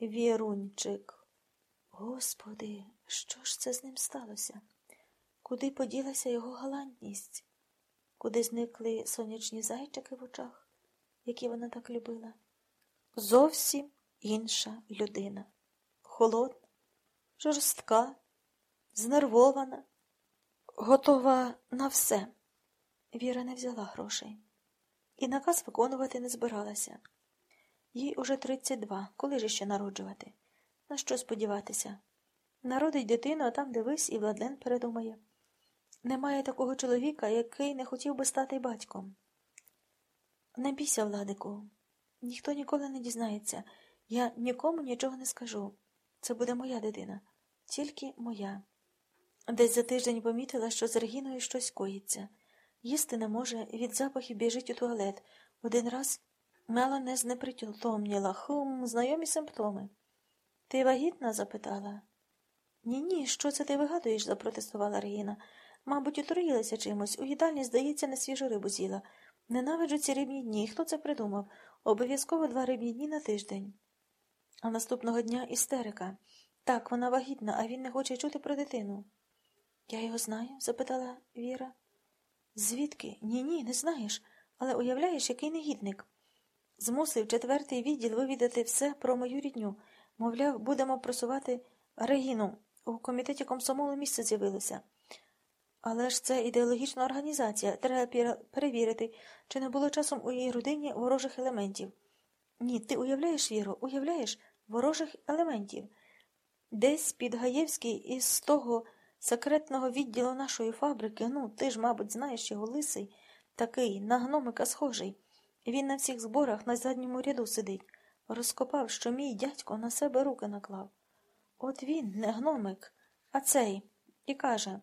Вірунчик. Господи, що ж це з ним сталося? Куди поділася його галантність? Куди зникли сонячні зайчики в очах, які вона так любила? Зовсім інша людина. Холодна, жорстка, знервована, готова на все. Віра не взяла грошей. І наказ виконувати не збиралася. Їй уже 32. Коли ж ще народжувати? На що сподіватися? Народить дитину, а там дивись, і Владлен передумає. Немає такого чоловіка, який не хотів би стати батьком. Не бійся, Владику. Ніхто ніколи не дізнається. Я нікому нічого не скажу. Це буде моя дитина, тільки моя. Десь за тиждень помітила, що з Регіною щось коїться. Їсти не може, від запахів біжить у туалет. Один раз Мела не знепритомніла. Хум, знайомі симптоми. Ти вагітна? запитала. Ні, ні, що це ти вигадуєш? запротестувала Регіна. Мабуть, отруїлася чимось. У їдальні, здається, не свіжу рибу з'їла. Ненавиджу ці рибні дні. Хто це придумав? Обов'язково два рибні дні на тиждень. А наступного дня істерика. Так, вона вагітна, а він не хоче чути про дитину. Я його знаю? запитала Віра. Звідки? Ні, ні, не знаєш. Але уявляєш, який негідник. Змусив четвертий відділ вивідати все про мою рідню. Мовляв, будемо просувати Регіну. У комітеті комсомолу місце з'явилося. Але ж це ідеологічна організація. Треба перевірити, чи не було часом у її родині ворожих елементів. Ні, ти уявляєш, Віро, уявляєш ворожих елементів. Десь під Гаєвський із того секретного відділу нашої фабрики, ну, ти ж, мабуть, знаєш його лисий, такий, на гномика схожий. Він на всіх зборах на задньому ряду сидить, розкопав, що мій дядько на себе руки наклав. От він, не гномик, а цей, і каже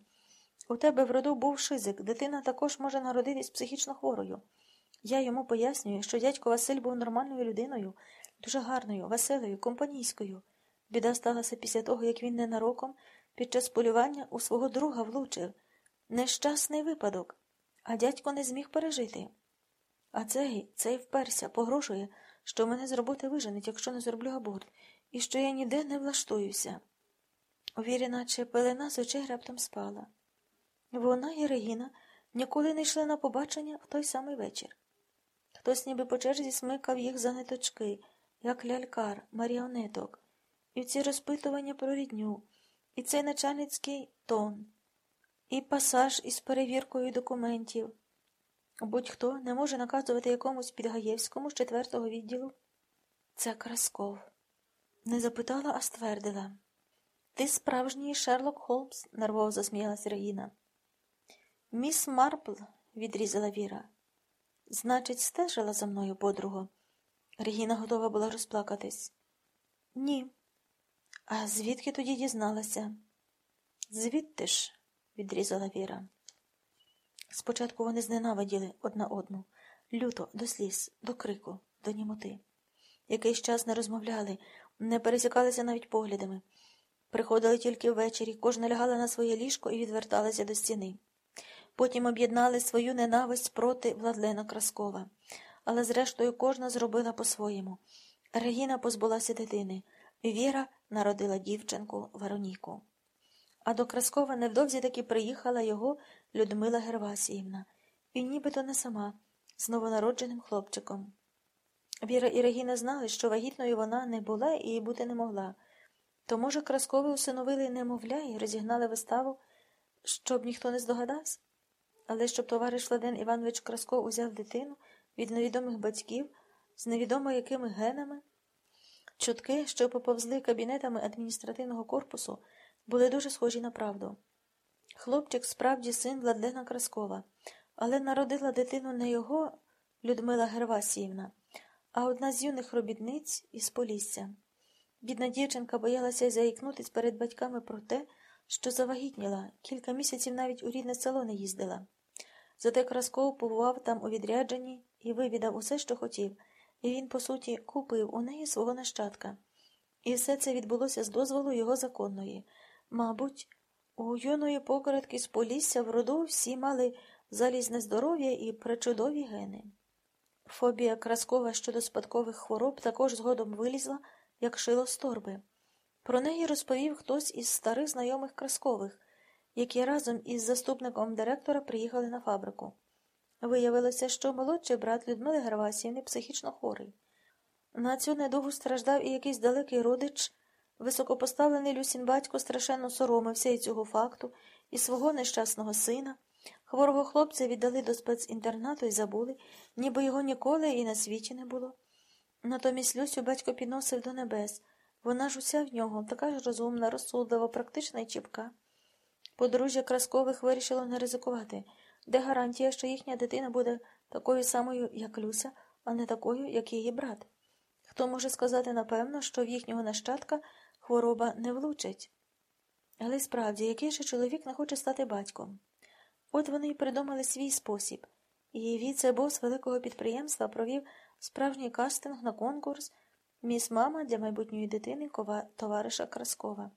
у тебе в роду був шизик, дитина також може народитись психічно хворою. Я йому пояснюю, що дядько Василь був нормальною людиною, дуже гарною, веселою, компанійською. Біда сталася після того, як він ненароком під час полювання у свого друга влучив. Нещасний випадок, а дядько не зміг пережити. А цей, цей вперся, погрожує, що мене з роботи виженуть, якщо не зроблю аборт, і що я ніде не влаштуюся. У вірі, наче пелена з очей раптом спала. Вона і Регіна ніколи не йшли на побачення в той самий вечір. Хтось ніби по черзі смикав їх за ниточки, як лялькар, маріонеток, і ці розпитування про рідню, і цей начальницький тон, і пасаж із перевіркою документів. Будь-хто не може наказувати якомусь підгаєвському з четвертого відділу. Це Красков. Не запитала, а ствердила. Ти справжній Шерлок Холмс, нервово засміялась Регіна. Міс Марпл, відрізала Віра. Значить, стежила за мною подруго. Регіна готова була розплакатись. Ні. А звідки тоді дізналася? Звідти ж, відрізала Віра. Спочатку вони зненавиділи одна одну, люто, до сліз, до крику, до німоти. Якийсь час не розмовляли, не пересікалися навіть поглядами. Приходили тільки ввечері, кожна лягала на своє ліжко і відверталася до стіни. Потім об'єднали свою ненависть проти Владлена Краскова. Але, зрештою, кожна зробила по-своєму. Регіна позбулася дитини. Віра народила дівчинку Вероніку. А до Краскова невдовзі таки приїхала його Людмила Гервасіївна, і нібито не сама, з новонародженим хлопчиком. Віра і Регіна знали, що вагітною вона не була і бути не могла. То, може, Краскови усиновили немовля і розігнали виставу, щоб ніхто не здогадався? Але щоб товариш Владен Іванович Красков узяв дитину від невідомих батьків з невідомо якими генами, чутки, що поповзли кабінетами адміністративного корпусу, були дуже схожі на правду. Хлопчик справді син Владлена Краскова, але народила дитину не його Людмила Гервасіївна, а одна з юних робітниць із Полісся. Бідна дівчинка боялася заїкнутись перед батьками про те, що завагітніла, кілька місяців навіть у рідне село не їздила. Зате Красков побував там у відрядженні і вивідав усе, що хотів, і він, по суті, купив у неї свого нащадка. І все це відбулося з дозволу його законної. Мабуть, у юної покоротки з Полісся в роду всі мали залізне здоров'я і причудові гени. Фобія Краскова щодо спадкових хвороб також згодом вилізла як шило з торби. Про неї розповів хтось із старих знайомих Краскових, які разом із заступником директора приїхали на фабрику. Виявилося, що молодший брат Людмили Гравасівни психічно хворий. На цю недугу страждав і якийсь далекий родич, високопоставлений Люсін батько страшенно соромився і цього факту, і свого нещасного сина. Хворого хлопця віддали до спецінтернату і забули, ніби його ніколи і на світі не було. Натомість Люсю батько підносив до небес. Вона ж уся в нього, така ж розумна, розсудлива, практична і чіпка. Подружжя Краскових вирішило не ризикувати. Де гарантія, що їхня дитина буде такою самою, як Люся, а не такою, як її брат? Хто може сказати напевно, що в їхнього нащадка хвороба не влучить? Але справді, який же чоловік не хоче стати батьком? От вони й придумали свій спосіб, і віце-бос великого підприємства провів справжній кастинг на конкурс Міс мама для майбутньої дитини товариша Краскова.